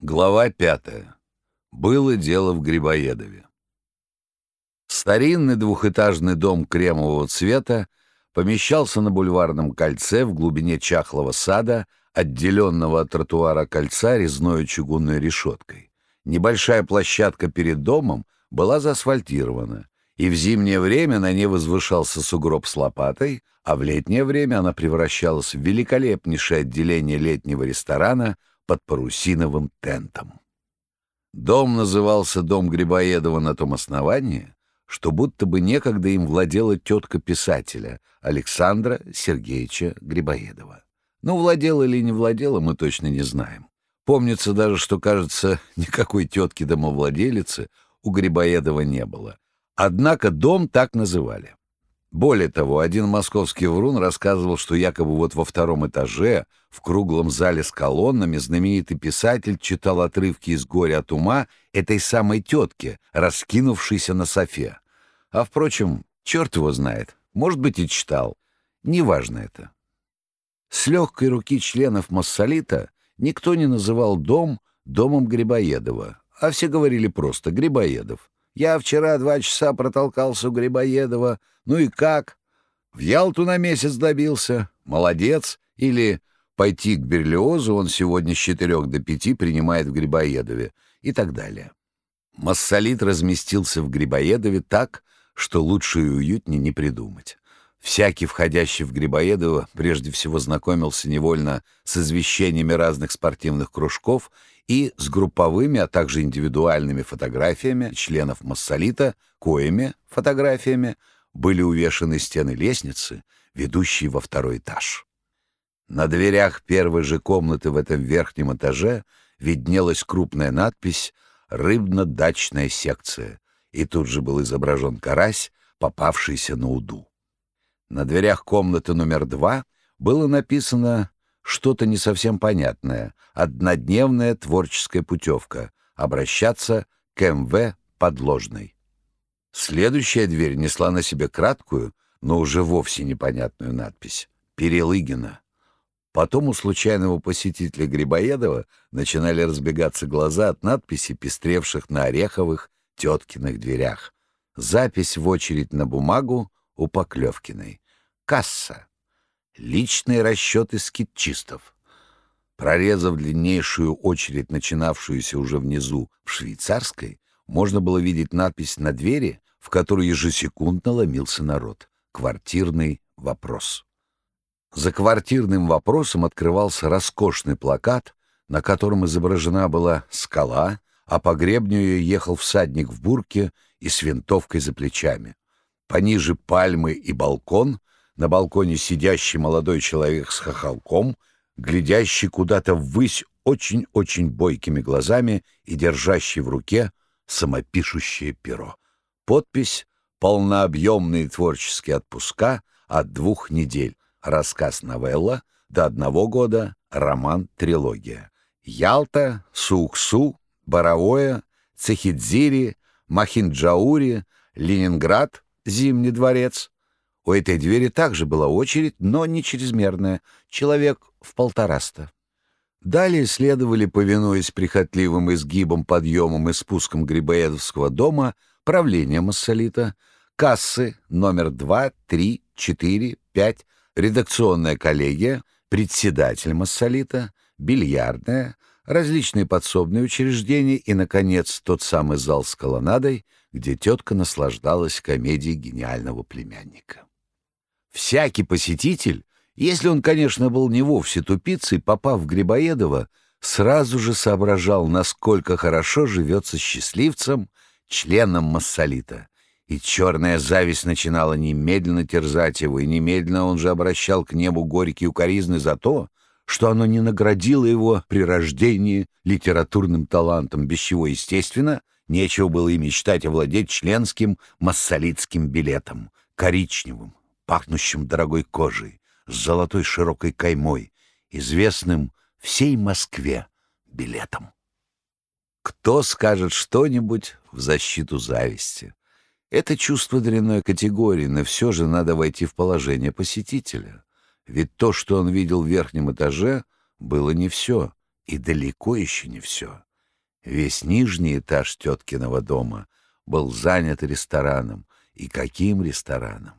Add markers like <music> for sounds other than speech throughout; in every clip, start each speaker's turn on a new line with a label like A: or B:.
A: Глава пятая. Было дело в Грибоедове. Старинный двухэтажный дом кремового цвета помещался на бульварном кольце в глубине чахлого сада, отделенного от тротуара кольца резной чугунной решеткой. Небольшая площадка перед домом была заасфальтирована, и в зимнее время на ней возвышался сугроб с лопатой, а в летнее время она превращалась в великолепнейшее отделение летнего ресторана под парусиновым тентом. Дом назывался «Дом Грибоедова» на том основании, что будто бы некогда им владела тетка писателя Александра Сергеевича Грибоедова. Ну, владела или не владела, мы точно не знаем. Помнится даже, что, кажется, <laughs> никакой тетки-домовладелицы у Грибоедова не было. Однако дом так называли. Более того, один московский врун рассказывал, что якобы вот во втором этаже, в круглом зале с колоннами, знаменитый писатель читал отрывки из «Горя от ума» этой самой тетки, раскинувшейся на софе. А, впрочем, черт его знает, может быть, и читал. Неважно это. С легкой руки членов Массолита никто не называл дом домом Грибоедова, а все говорили просто «Грибоедов». Я вчера два часа протолкался у Грибоедова. Ну и как? В Ялту на месяц добился. Молодец. Или пойти к Берлиозу он сегодня с четырех до пяти принимает в Грибоедове. И так далее. Массолит разместился в Грибоедове так, что лучше и уютнее не придумать. Всякий, входящий в Грибоедово, прежде всего знакомился невольно с извещениями разных спортивных кружков и с групповыми, а также индивидуальными фотографиями членов массолита, коими фотографиями были увешаны стены лестницы, ведущие во второй этаж. На дверях первой же комнаты в этом верхнем этаже виднелась крупная надпись «Рыбно-дачная секция», и тут же был изображен карась, попавшийся на уду. На дверях комнаты номер два было написано что-то не совсем понятное, однодневная творческая путевка, обращаться к МВ подложной. Следующая дверь несла на себе краткую, но уже вовсе непонятную надпись «Перелыгина». Потом у случайного посетителя Грибоедова начинали разбегаться глаза от надписей, пестревших на ореховых теткиных дверях. Запись в очередь на бумагу у Поклевкиной. Касса. Личные расчеты скидчистов. Прорезав длиннейшую очередь, начинавшуюся уже внизу в швейцарской, можно было видеть надпись на двери, в которую ежесекундно ломился народ. «Квартирный вопрос». За квартирным вопросом открывался роскошный плакат, на котором изображена была скала, а по гребню ее ехал всадник в бурке и с винтовкой за плечами. Пониже пальмы и балкон на балконе сидящий молодой человек с хохолком, глядящий куда-то ввысь очень-очень бойкими глазами и держащий в руке самопишущее перо. Подпись «Полнообъемные творческие отпуска от двух недель. Рассказ-новелла до одного года. Роман-трилогия. Ялта, Суксу, Боровое, Цехидзири, Махинджаури, Ленинград, Зимний дворец, у этой двери также была очередь, но не чрезмерная, человек в полтораста. Далее следовали, повинуясь прихотливым изгибам, подъемам и спускам Грибоедовского дома, правление Массолита, кассы номер 2, 3, 4, 5, редакционная коллегия, председатель Массолита, бильярдная, различные подсобные учреждения и, наконец, тот самый зал с колоннадой, где тетка наслаждалась комедией гениального племянника. Всякий посетитель, если он, конечно, был не вовсе тупицей, попав в Грибоедово, сразу же соображал, насколько хорошо живется счастливцем, членом массолита. И черная зависть начинала немедленно терзать его, и немедленно он же обращал к небу горькие укоризны за то, что оно не наградило его при рождении литературным талантом, без чего, естественно, нечего было и мечтать овладеть членским массолитским билетом, коричневым, пахнущим дорогой кожей, с золотой широкой каймой, известным всей Москве билетом. Кто скажет что-нибудь в защиту зависти? Это чувство дрянной категории, но все же надо войти в положение посетителя. Ведь то, что он видел в верхнем этаже, было не все, и далеко еще не все. Весь нижний этаж теткиного дома был занят рестораном. И каким рестораном?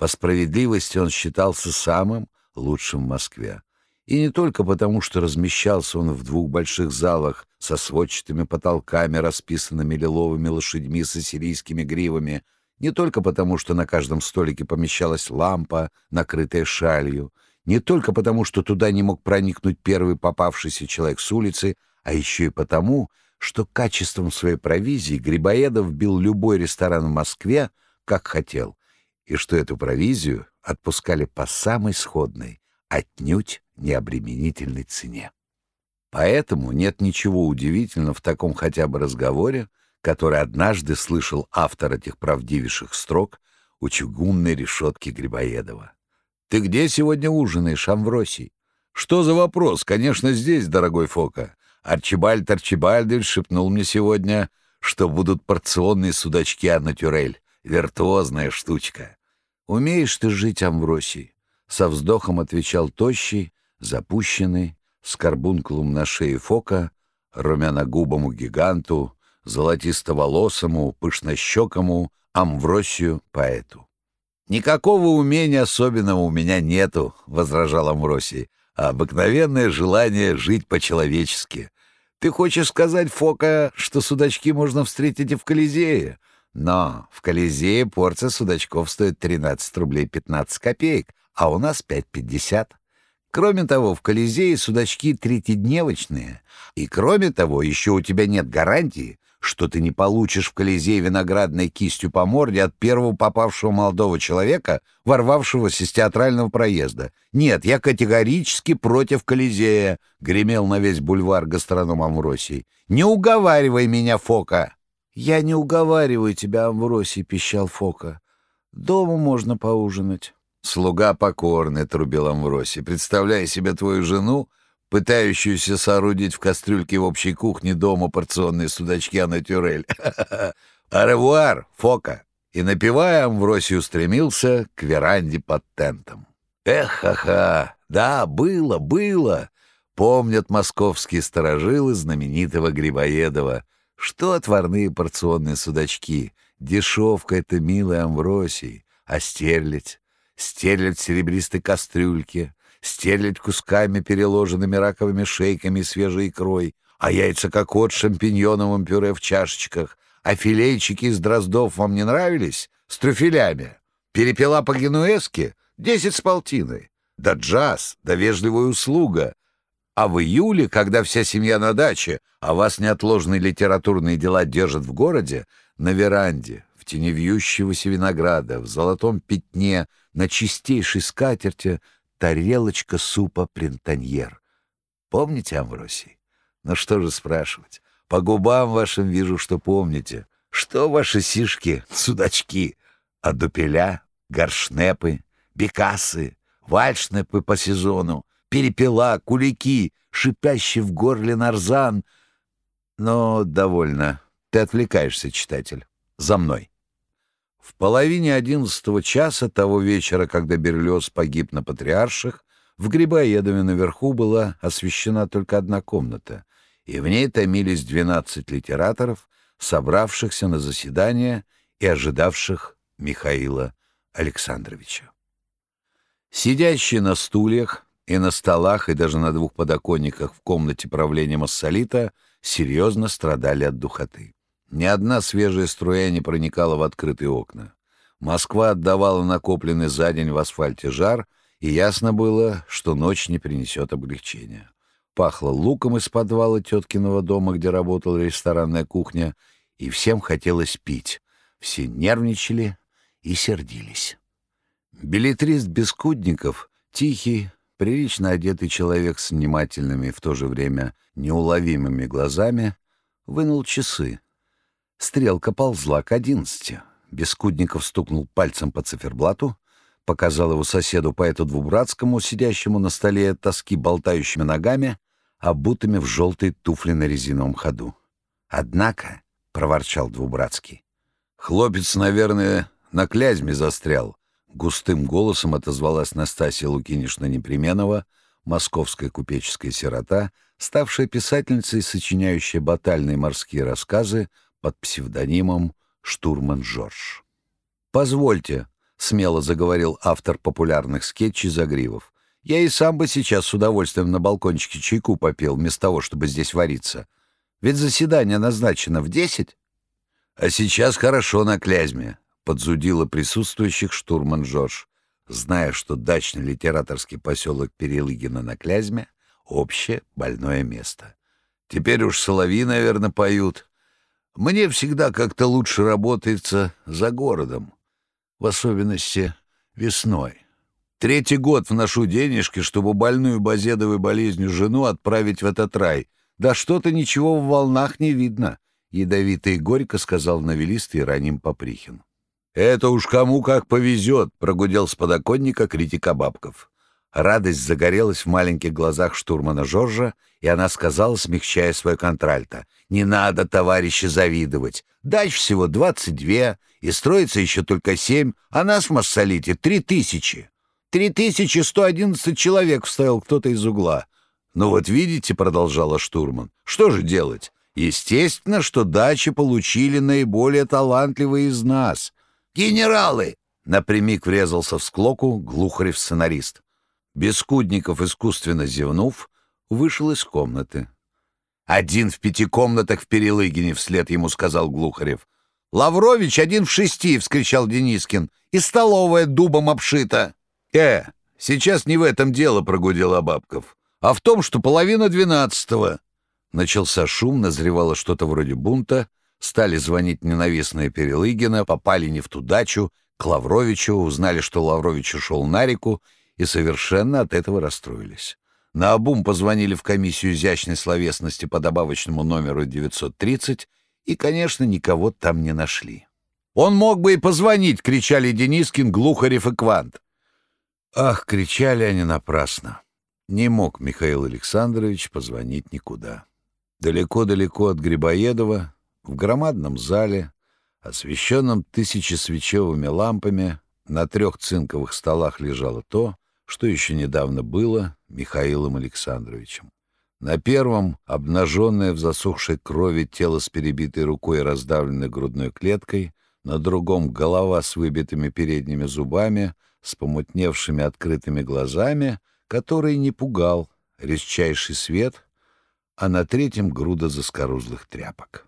A: По справедливости он считался самым лучшим в Москве. И не только потому, что размещался он в двух больших залах со сводчатыми потолками, расписанными лиловыми лошадьми с ассирийскими гривами, не только потому, что на каждом столике помещалась лампа, накрытая шалью, не только потому, что туда не мог проникнуть первый попавшийся человек с улицы, а еще и потому, что качеством своей провизии Грибоедов бил любой ресторан в Москве, как хотел, и что эту провизию отпускали по самой сходной, отнюдь необременительной цене. Поэтому нет ничего удивительного в таком хотя бы разговоре, который однажды слышал автор этих правдивейших строк у чугунной решетки Грибоедова. «Ты где сегодня ужинаешь, Амвросий?» «Что за вопрос? Конечно, здесь, дорогой Фока. Арчибальд Арчибальдович шепнул мне сегодня, что будут порционные судачки Анатюрель. Виртуозная штучка. Умеешь ты жить, Амвросий?» Со вздохом отвечал тощий, запущенный, с карбункулом на шее Фока, румяногубому гиганту, золотистоволосому, пышнощекому Амвросию поэту. «Никакого умения особенного у меня нету», — возражал Амвросий, «а обыкновенное желание жить по-человечески. Ты хочешь сказать, Фока, что судачки можно встретить и в Колизее? Но в Колизее порция судачков стоит 13 рублей 15 копеек, а у нас 5,50. Кроме того, в Колизее судачки третьедневочные. И кроме того, еще у тебя нет гарантии, что ты не получишь в Колизее виноградной кистью по морде от первого попавшего молодого человека, ворвавшегося с театрального проезда. Нет, я категорически против Колизея, — гремел на весь бульвар гастроном Амвросий. Не уговаривай меня, Фока! Я не уговариваю тебя, Амвросий, — пищал Фока. Дома можно поужинать. Слуга покорный, — трубил Амвросий, — представляя себе твою жену, пытающуюся соорудить в кастрюльке в общей кухне дома порционные судачки Анатюрель. «Аревуар, <laughs> Фока!» И, напевая, Амвросий устремился к веранде под тентом. «Эх, ха-ха! Да, было, было!» Помнят московские сторожилы знаменитого Грибоедова. Что отварные порционные судачки? Дешевка — это милый Амвросий. А стерлядь? Стерлядь в серебристой кастрюльке стерлядь кусками, переложенными раковыми шейками и свежей икрой, а яйца кокот с шампиньоновым пюре в чашечках, а филейчики из дроздов вам не нравились? С трюфелями. Перепела по-генуэзски? Десять с полтиной. Да джаз, да вежливая услуга. А в июле, когда вся семья на даче, а вас неотложные литературные дела держат в городе, на веранде, в тени вьющегося винограда, в золотом пятне, на чистейшей скатерти тарелочка супа принтаньер. Помните, Амвросий? Ну что же спрашивать? По губам вашим вижу, что помните. Что ваши сишки, судачки? А дупеля, горшнепы, бекасы, вальшнепы по сезону, перепела, кулики, шипящий в горле нарзан. Но довольно. Ты отвлекаешься, читатель. За мной. В половине одиннадцатого часа того вечера, когда Берлиоз погиб на Патриарших, в Грибоедове наверху была освещена только одна комната, и в ней томились двенадцать литераторов, собравшихся на заседание и ожидавших Михаила Александровича. Сидящие на стульях и на столах, и даже на двух подоконниках в комнате правления Массолита серьезно страдали от духоты. Ни одна свежая струя не проникала в открытые окна. Москва отдавала накопленный за день в асфальте жар, и ясно было, что ночь не принесет облегчения. Пахло луком из подвала теткиного дома, где работала ресторанная кухня, и всем хотелось пить. Все нервничали и сердились. Билетрист Бескудников, тихий, прилично одетый человек с внимательными и в то же время неуловимыми глазами, вынул часы, Стрелка ползла к одиннадцати. Бескудников стукнул пальцем по циферблату, показал его соседу поэту Двубратскому, сидящему на столе тоски болтающими ногами, обутыми в желтые туфли на резиновом ходу. «Однако», — проворчал Двубратский, — «хлопец, наверное, на клязьме застрял», — густым голосом отозвалась Настасья Лукинишна Непременова, московская купеческая сирота, ставшая писательницей, сочиняющая батальные морские рассказы под псевдонимом «Штурман Жорж». «Позвольте», — смело заговорил автор популярных скетчей Загривов, «я и сам бы сейчас с удовольствием на балкончике чайку попил, вместо того, чтобы здесь вариться. Ведь заседание назначено в десять». «А сейчас хорошо на Клязьме», — подзудила присутствующих штурман Жорж, зная, что дачный литераторский поселок Перелыгина на Клязьме — общее больное место. «Теперь уж соловьи, наверное, поют. Мне всегда как-то лучше работается за городом» в особенности весной. Третий год вношу денежки, чтобы больную базедовой болезнью жену отправить в этот рай. Да что-то ничего в волнах не видно, — ядовито и горько сказал новелист Ираним Поприхин. «Это уж кому как повезет», — прогудел с подоконника критика Бабков. Радость загорелась в маленьких глазах штурмана Жоржа, и она сказала, смягчая свое контральто, «Не надо, товарищи, завидовать. Дач всего двадцать две, и строится еще только семь, а нас в Массолите три тысячи. Три тысячи сто одиннадцать человек вставил кто-то из угла. «Ну вот видите», — продолжала штурман, — «что же делать? Естественно, что дачи получили наиболее талантливые из нас. Генералы!» — напрямик врезался в склоку Глухарев-сценарист. Бескудников, искусственно зевнув, вышел из комнаты. «Один в пяти комнатах в Перелыгине», — вслед ему сказал Глухарев. «Лаврович один в шести», — вскричал Денискин. «И столовая дубом обшита». «Э, сейчас не в этом дело», — прогудел Абабков, «а в том, что половина двенадцатого». Начался шум, назревало что-то вроде бунта, стали звонить ненавистные Перелыгина, попали не в ту дачу, к Лавровичу, узнали, что Лаврович ушел на реку, и совершенно от этого расстроились. На обум позвонили в комиссию изящной словесности по добавочному номеру 930 и, конечно, никого там не нашли. «Он мог бы и позвонить!» — кричали Денискин, Глухарев и Квант. Ах, кричали они напрасно. Не мог Михаил Александрович позвонить никуда. Далеко-далеко от Грибоедова, в громадном зале, освещенном тысячесвечевыми лампами, на трех цинковых столах лежало то, что еще недавно было Михаилом Александровичем. На первом — обнаженное в засохшей крови тело с перебитой рукой и раздавленной грудной клеткой, на другом — голова с выбитыми передними зубами, с помутневшими открытыми глазами, который не пугал, резчайший свет, а на третьем — груда заскорузлых тряпок.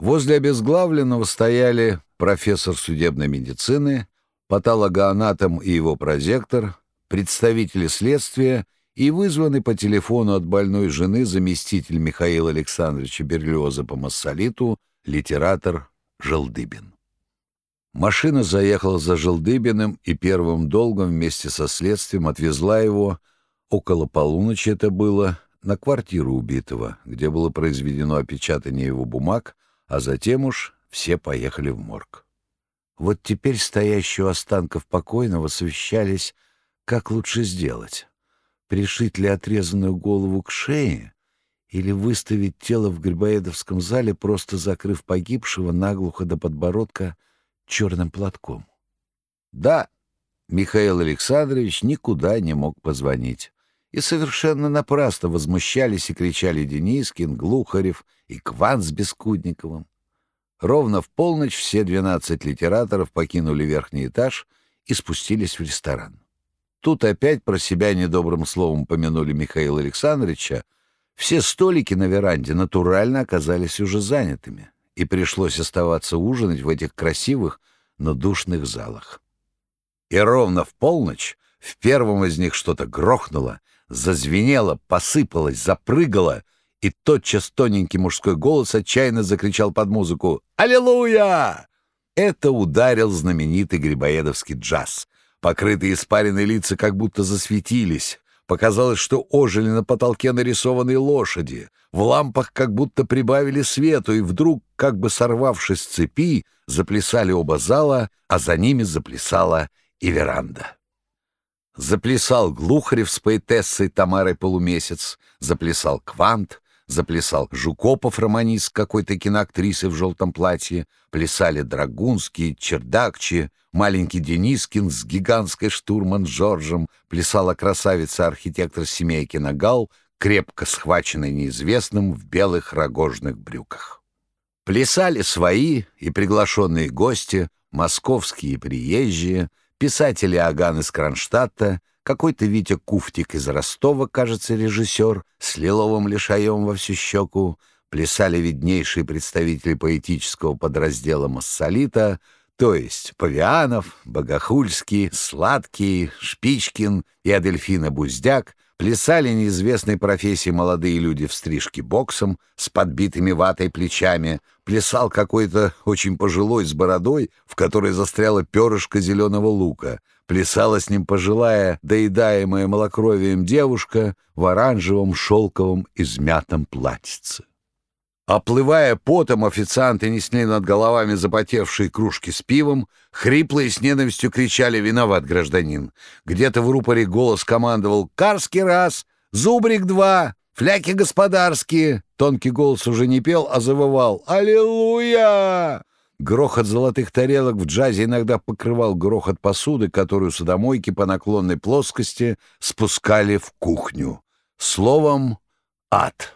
A: Возле обезглавленного стояли профессор судебной медицины, патологоанатом и его прозектор, представители следствия и вызванный по телефону от больной жены заместитель Михаила Александровича Берлиоза по массолиту, литератор Желдыбин. Машина заехала за Желдыбиным и первым долгом вместе со следствием отвезла его, около полуночи это было, на квартиру убитого, где было произведено опечатание его бумаг, а затем уж все поехали в морг. Вот теперь стоящие у останков покойного совещались как лучше сделать? Пришить ли отрезанную голову к шее или выставить тело в Грибоедовском зале, просто закрыв погибшего наглухо до подбородка черным платком? Да, Михаил Александрович никуда не мог позвонить. И совершенно напрасно возмущались и кричали Денискин, Глухарев и Кван с Бескудниковым. Ровно в полночь все двенадцать литераторов покинули верхний этаж и спустились в ресторан. Тут опять про себя недобрым словом помянули Михаила Александровича. Все столики на веранде натурально оказались уже занятыми, и пришлось оставаться ужинать в этих красивых, но душных залах. И ровно в полночь в первом из них что-то грохнуло, зазвенело, посыпалось, запрыгало, и тотчас тоненький мужской голос отчаянно закричал под музыку «Аллилуйя!». Это ударил знаменитый грибоедовский джаз — Покрытые испаренные лица как будто засветились. Показалось, что ожили на потолке нарисованные лошади. В лампах как будто прибавили свету, и вдруг, как бы сорвавшись с цепи, заплясали оба зала, а за ними заплясала и веранда. Заплясал Глухарев с поэтессой Тамарой Полумесяц, заплясал Квант, заплясал Жукопов, романист какой-то киноактрисы в желтом платье, плясали Драгунские, Чердакчи, маленький Денискин с гигантской штурман Жоржем, плясала красавица-архитектор Семейкина Гал, крепко схваченный неизвестным в белых рогожных брюках. Плясали свои и приглашенные гости, московские и приезжие, писатели Аган из Кронштадта, какой-то Витя Куфтик из Ростова, кажется, режиссер, с лиловым лишаем во всю щеку, плясали виднейшие представители поэтического подраздела Массолита, то есть Павианов, Богохульский, Сладкий, Шпичкин и Адельфина Буздяк, плясали неизвестной профессии молодые люди в стрижке боксом с подбитыми ватой плечами, плясал какой-то очень пожилой с бородой, в которой застряла перышко зеленого лука, плясала с ним пожилая, доедаемая малокровием девушка в оранжевом шелковом измятом платьице. Оплывая потом, официанты несли над головами запотевшие кружки с пивом, хриплые с ненавистью кричали «Виноват, гражданин!». Где-то в рупоре голос командовал «Карский раз! Зубрик два! Фляки господарские!». Тонкий голос уже не пел, а завывал «Аллилуйя!». Грохот золотых тарелок в джазе иногда покрывал грохот посуды, которую судомойки по наклонной плоскости спускали в кухню. Словом, ад.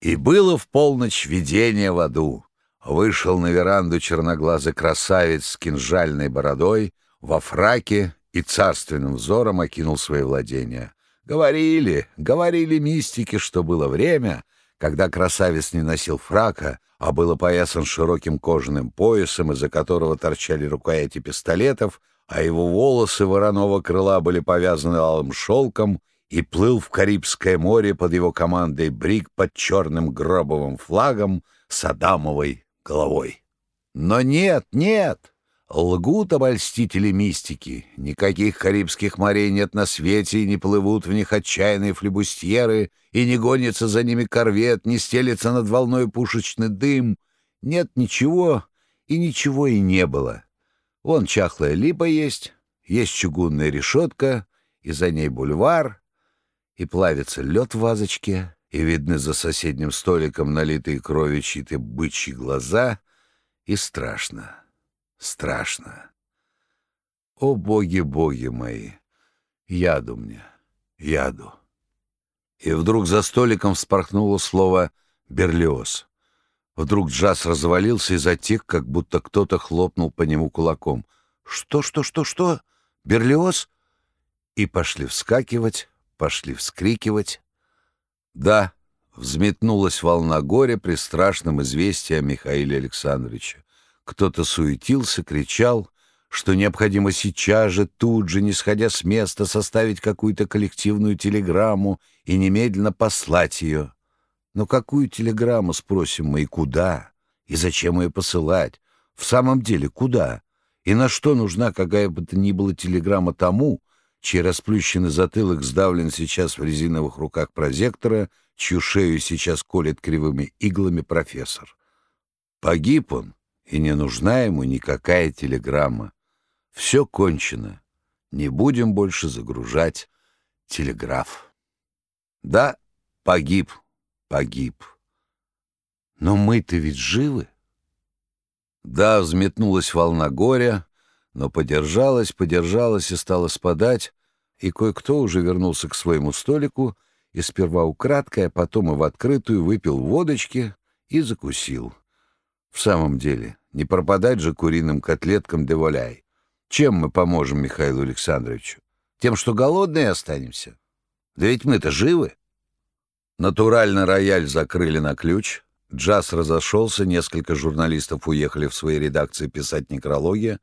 A: И было в полночь видение в аду. Вышел на веранду черноглазый красавец с кинжальной бородой, во фраке и царственным взором окинул свои владения. Говорили, говорили мистики, что было время, когда красавец не носил фрака, а был опоясан широким кожаным поясом, из-за которого торчали рукояти пистолетов, а его волосы вороного крыла были повязаны алым шелком, и плыл в Карибское море под его командой Брик под черным гробовым флагом с Адамовой головой. Но нет, нет! Лгут обольстители мистики. Никаких Карибских морей нет на свете, и не плывут в них отчаянные флебустьеры, и не гонится за ними корвет, не стелется над волной пушечный дым. Нет ничего, и ничего и не было. Вон чахлая липа есть, есть чугунная решетка, и за ней бульвар — и плавится лед в вазочке, и видны за соседним столиком налитые кровью чьи-то бычьи глаза, и страшно, страшно. О, боги-боги мои, яду мне, яду. И вдруг за столиком вспорхнуло слово «берлиоз». Вдруг джаз развалился и затих, как будто кто-то хлопнул по нему кулаком. «Что, что, что, что? Берлиоз?» И пошли вскакивать, пошли вскрикивать. Да, взметнулась волна горя при страшном известии о Михаиле Александровиче. Кто-то суетился, кричал, что необходимо сейчас же, тут же, не сходя с места, составить какую-то коллективную телеграмму и немедленно послать ее. Но какую телеграмму, спросим мы, и куда? И зачем ее посылать? В самом деле, куда? И на что нужна какая бы то ни была телеграмма тому, чей расплющенный затылок сдавлен сейчас в резиновых руках прозектора, чью шею сейчас колет кривыми иглами профессор. Погиб он, и не нужна ему никакая телеграмма. Все кончено. Не будем больше загружать телеграф. Да, погиб, погиб. Но мы-то ведь живы. Да, взметнулась волна горя, но подержалась, подержалась и стала спадать, и кое-кто уже вернулся к своему столику и сперва украдкой, а потом и в открытую выпил водочки и закусил. В самом деле, не пропадать же куриным котлеткам деволяй. Чем мы поможем Михаилу Александровичу? Тем, что голодные останемся? Да ведь мы-то живы. Натурально рояль закрыли на ключ, джаз разошелся, несколько журналистов уехали в свои редакции писать некрологи,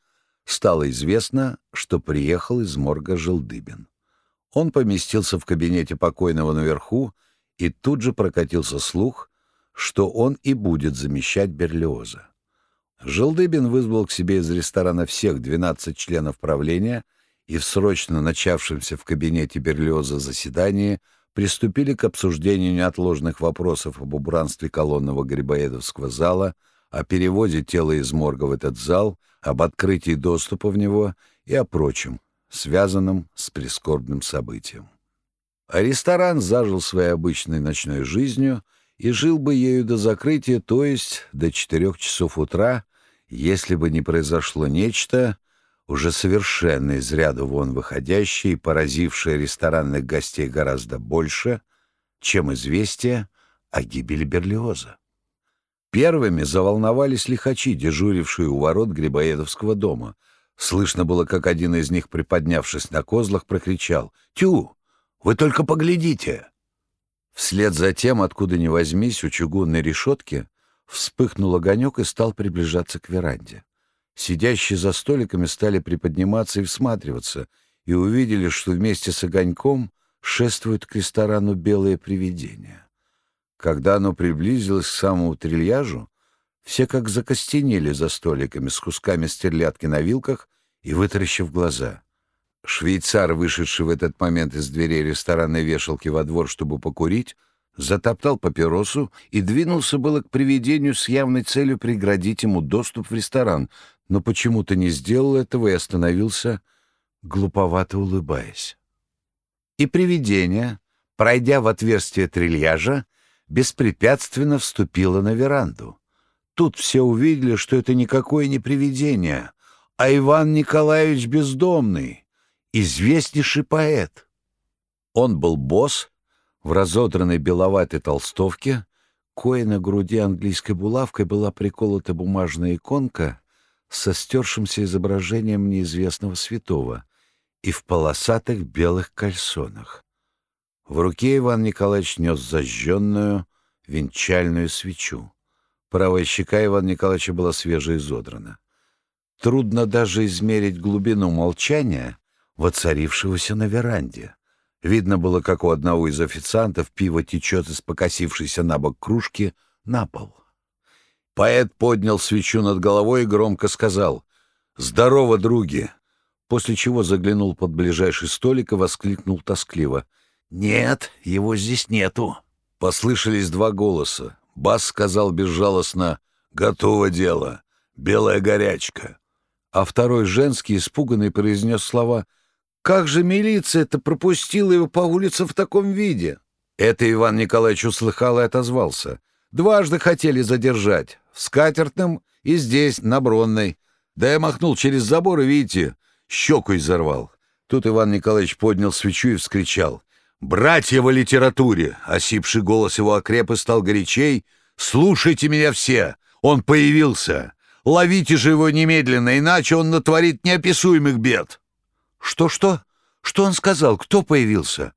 A: стало известно, что приехал из морга Желдыбин. Он поместился в кабинете покойного наверху, и тут же прокатился слух, что он и будет замещать Берлиоза. Желдыбин вызвал к себе из ресторана всех 12 членов правления, и в срочно начавшемся в кабинете Берлиоза заседании приступили к обсуждению неотложных вопросов об убранстве колонного Грибоедовского зала, о переводе тела из морга в этот зал — об открытии доступа в него и о прочем, связанном с прискорбным событием. А ресторан зажил своей обычной ночной жизнью и жил бы ею до закрытия, то есть до четырех часов утра, если бы не произошло нечто, уже совершенно из ряда вон выходящее и поразившее ресторанных гостей гораздо больше, чем известие о гибели Берлиоза. Первыми заволновались лихачи, дежурившие у ворот Грибоедовского дома. Слышно было, как один из них, приподнявшись на козлах, прокричал «Тю! Вы только поглядите!» Вслед за тем, откуда ни возьмись, у чугунной решетки вспыхнул огонек и стал приближаться к веранде. Сидящие за столиками стали приподниматься и всматриваться, и увидели, что вместе с огоньком шествует к ресторану белое привидение. Когда оно приблизилось к самому трильяжу, все как закостенели за столиками с кусками стерлядки на вилках и вытаращив глаза. Швейцар, вышедший в этот момент из дверей ресторанной вешалки во двор, чтобы покурить, затоптал папиросу и двинулся было к привидению с явной целью преградить ему доступ в ресторан, но почему-то не сделал этого и остановился, глуповато улыбаясь. И привидение, пройдя в отверстие трильяжа, беспрепятственно вступила на веранду. Тут все увидели, что это никакое не привидение, а Иван Николаевич Бездомный, известнейший поэт. Он был босс в разодранной беловатой толстовке, кое на груди английской булавкой была приколота бумажная иконка со стершимся изображением неизвестного святого и в полосатых белых кальсонах. В руке Иван Николаевич нес зажженную венчальную свечу. Правая щека Ивана Николаевича была свежеизодрана. Трудно даже измерить глубину молчания, воцарившегося на веранде. Видно было, как у одного из официантов пиво течет из покосившейся на бок кружки на пол. Поэт поднял свечу над головой и громко сказал «Здорово, други!» После чего заглянул под ближайший столик и воскликнул тоскливо — «Нет, его здесь нету». Послышались два голоса. Бас сказал безжалостно «Готово дело. Белая горячка». А второй женский, испуганный, произнес слова «Как же милиция-то пропустила его по улице в таком виде?» Это Иван Николаевич услыхал и отозвался. «Дважды хотели задержать. В скатертном и здесь, на Бронной. Да я махнул через забор и, видите, щеку изорвал». Тут Иван Николаевич поднял свечу и вскричал. «Братья во литературе!» — осипший голос его окреп и стал горячей. «Слушайте меня все! Он появился! Ловите же его немедленно, иначе он натворит неописуемых бед!» «Что-что? Что он сказал? Кто появился?»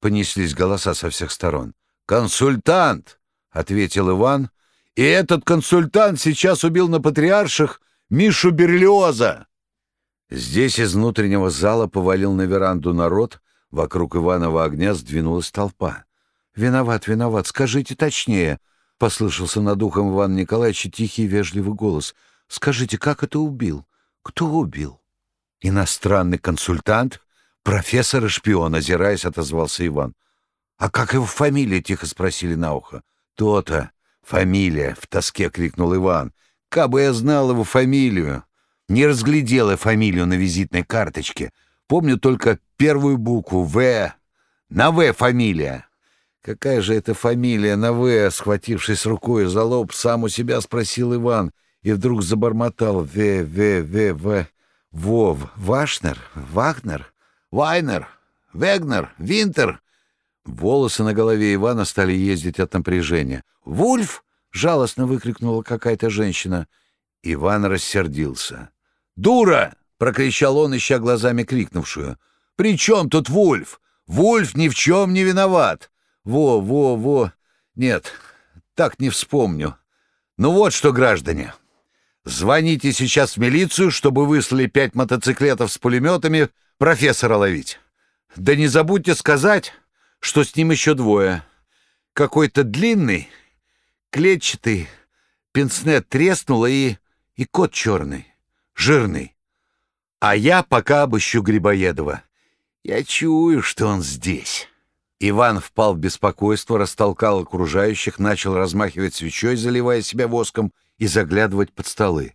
A: Понеслись голоса со всех сторон. «Консультант!» — ответил Иван. «И этот консультант сейчас убил на патриарших Мишу Берлиоза!» Здесь из внутреннего зала повалил на веранду народ, Вокруг Иванова огня сдвинулась толпа. «Виноват, виноват, скажите точнее!» — послышался над ухом Ивана Николаевича тихий вежливый голос. «Скажите, как это убил? Кто убил?» «Иностранный консультант? Профессор и шпион», — озираясь, отозвался Иван. «А как его фамилия?» — тихо спросили на ухо. «То-то! Фамилия!» — в тоске крикнул Иван. «Кабы я знал его фамилию!» Не разглядел я фамилию на визитной карточке. Помню только первую букву «В». На «В» фамилия. Какая же это фамилия на «В», схватившись рукой за лоб, сам у себя спросил Иван и вдруг забормотал «В, В, В, В». «Вов, Вашнер, Вагнер, Вайнер, Вегнер, Винтер». Волосы на голове Ивана стали ездить от напряжения. «Вульф!» — жалостно выкрикнула какая-то женщина. Иван рассердился. «Дура!» — прокричал он, ища глазами крикнувшую. «При чем тут Вульф? Вульф ни в чем не виноват!» «Во, во, во! Нет, так не вспомню. Ну вот что, граждане, звоните сейчас в милицию, чтобы выслали пять мотоциклетов с пулеметами профессора ловить. Да не забудьте сказать, что с ним еще двое. Какой-то длинный, клетчатый, пенснет треснуло и... и кот черный, жирный. А я пока обыщу Грибоедова. Я чую, что он здесь». Иван впал в беспокойство, растолкал окружающих, начал размахивать свечой, заливая себя воском, и заглядывать под столы.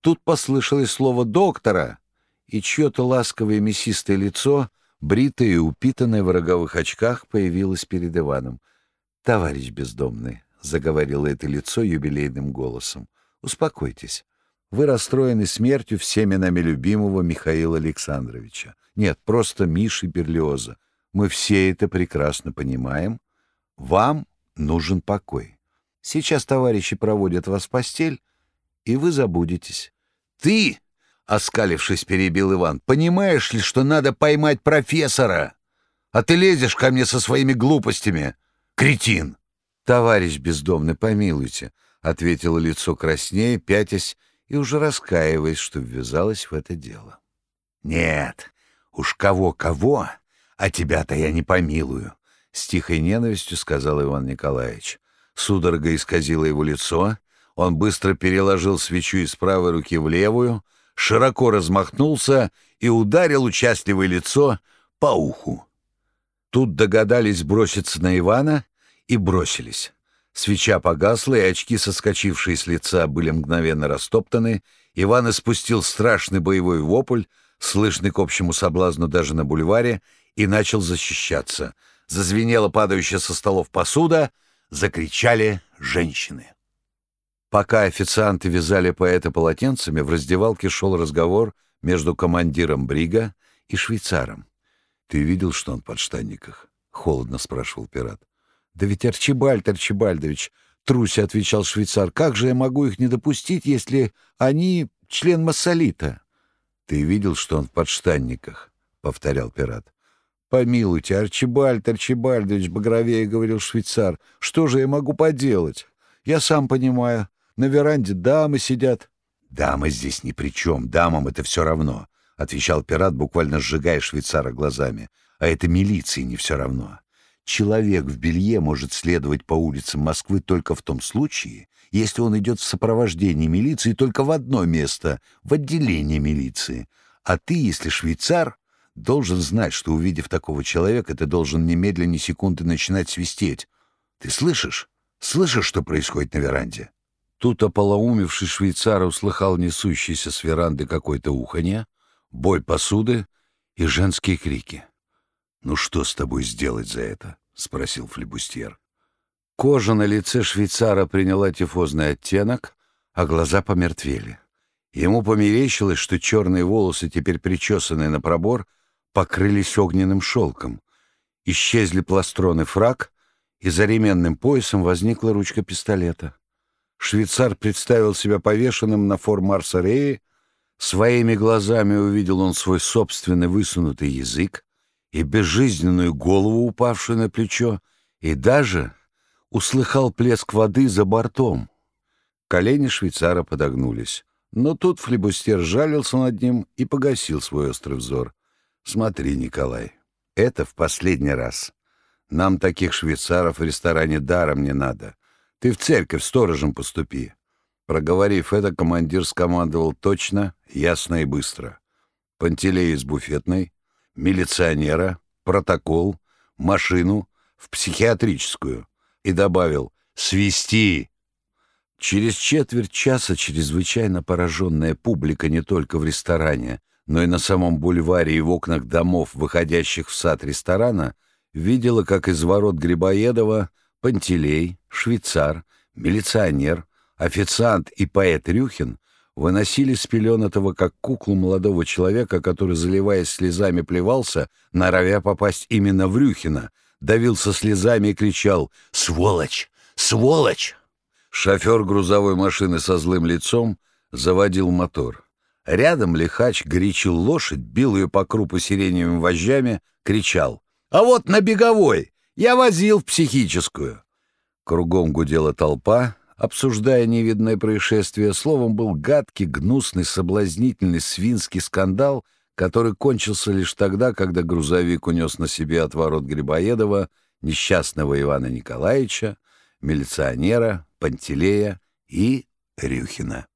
A: Тут послышалось слово «доктора», и чье-то ласковое мясистое лицо, бритое и упитанное в роговых очках, появилось перед Иваном. «Товарищ бездомный», — заговорило это лицо юбилейным голосом, — «успокойтесь. Вы расстроены смертью всеми нами любимого Михаила Александровича. Нет, просто Миши Берлиоза. Мы все это прекрасно понимаем. Вам нужен покой. Сейчас товарищи проводят вас в постель, и вы забудетесь. Ты, оскалившись, перебил Иван, понимаешь ли, что надо поймать профессора? А ты лезешь ко мне со своими глупостями, кретин. Товарищ бездомный, помилуйте, ответило лицо краснее, пятясь и уже раскаиваясь, что ввязалась в это дело. Нет, уж кого-кого, а тебя-то я не помилую, с тихой ненавистью сказал Иван Николаевич. Судорога исказила его лицо, он быстро переложил свечу из правой руки в левую, широко размахнулся и ударил участливое лицо по уху. Тут догадались броситься на Ивана и бросились. Свеча погасла, и очки, соскочившие с лица, были мгновенно растоптаны. Иван испустил страшный боевой вопль, слышный к общему соблазну даже на бульваре, и начал защищаться. Зазвенела падающая со столов посуда, закричали женщины. Пока официанты вязали поэта полотенцами, в раздевалке шел разговор между командиром Брига и швейцаром. «Ты видел, что он в подштанниках?» — холодно спрашивал пират. «Да ведь Арчибальд Арчибальдович!» — труся отвечал швейцар. «Как же я могу их не допустить, если они член массолита?» «Ты видел, что он в подштанниках?» — повторял пират. «Помилуйте, Арчибальд Арчибальдович Багровее», — говорил швейцар. «Что же я могу поделать? Я сам понимаю. На веранде дамы сидят». «Дамы здесь ни при чем, дамам это все равно», — отвечал пират, буквально сжигая швейцара глазами. «А это милиции не все равно. Человек в белье может следовать по улицам Москвы только в том случае, если он идет в сопровождении милиции только в одно место — в отделение милиции. А ты, если швейцар, должен знать, что, увидев такого человека, ты должен немедленно ни секунды начинать свистеть. Ты слышишь? Слышишь, что происходит на веранде?» Тут ополоумевший швейцар услыхал несущийся с веранды какое-то уханье, бой посуды и женские крики. «Ну что с тобой сделать за это?» — спросил флебустьер. Кожа на лице швейцара приняла тифозный оттенок, а глаза помертвели. Ему померещилось, что черные волосы, теперь причесанные на пробор, покрылись огненным шелком. Исчезли пластроны фраг, и за ременным поясом возникла ручка пистолета. Швейцар представил себя повешенным на фор Марса Реи, своими глазами увидел он свой собственный высунутый язык и безжизненную голову, упавшую на плечо, и даже услыхал плеск воды за бортом. Колени швейцара подогнулись. Но тут флебустер жалился над ним и погасил свой острый взор. «Смотри, Николай, это в последний раз. Нам таких швейцаров в ресторане даром не надо. Ты в церковь сторожем поступи. Проговорив это, командир скомандовал точно, ясно и быстро. Пантелей из буфетной, милиционера, протокол, машину в психиатрическую и добавил «Свисти!». Через четверть часа чрезвычайно пораженная публика не только в ресторане, но и на самом бульваре и в окнах домов, выходящих в сад ресторана, видела, как из ворот Грибоедова Пантелей, швейцар, милиционер, официант и поэт Рюхин выносили с пеленатого, как куклу молодого человека, который, заливаясь слезами, плевался, норовя попасть именно в Рюхина, давился слезами и кричал «Сволочь! Сволочь!». Шофер грузовой машины со злым лицом заводил мотор. Рядом лихач горячил лошадь, бил ее по крупу сиреневыми вожжами, кричал «А вот на беговой! Я возил в психическую. Кругом гудела толпа, обсуждая невидное происшествие. Словом, был гадкий, гнусный, соблазнительный свинский скандал, который кончился лишь тогда, когда грузовик унес на себе от ворот Грибоедова несчастного Ивана Николаевича, милиционера, Пантелея и Рюхина.